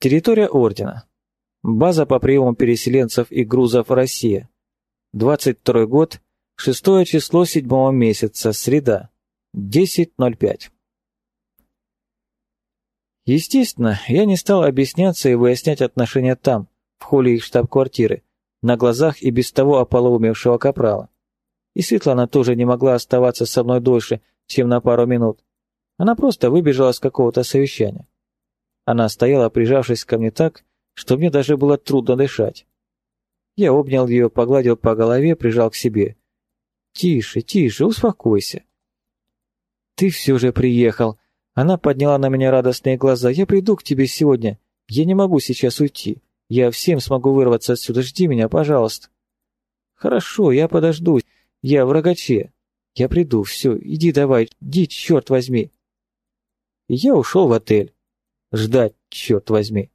Территория Ордена. База по приему переселенцев и грузов «Россия». 22 год, 6 число 7 месяца, среда, 10.05. Естественно, я не стал объясняться и выяснять отношения там, в холле их штаб-квартиры, на глазах и без того ополоумевшего капрала. И Светлана тоже не могла оставаться со мной дольше, чем на пару минут. Она просто выбежала с какого-то совещания. Она стояла, прижавшись ко мне так, что мне даже было трудно дышать. Я обнял ее, погладил по голове, прижал к себе. «Тише, тише, успокойся». «Ты все же приехал». Она подняла на меня радостные глаза. «Я приду к тебе сегодня. Я не могу сейчас уйти. Я всем смогу вырваться отсюда. Жди меня, пожалуйста». «Хорошо, я подожду. Я в рогаче. Я приду. Все, иди давай, иди, черт возьми». И я ушел в отель. Ждать, черт возьми.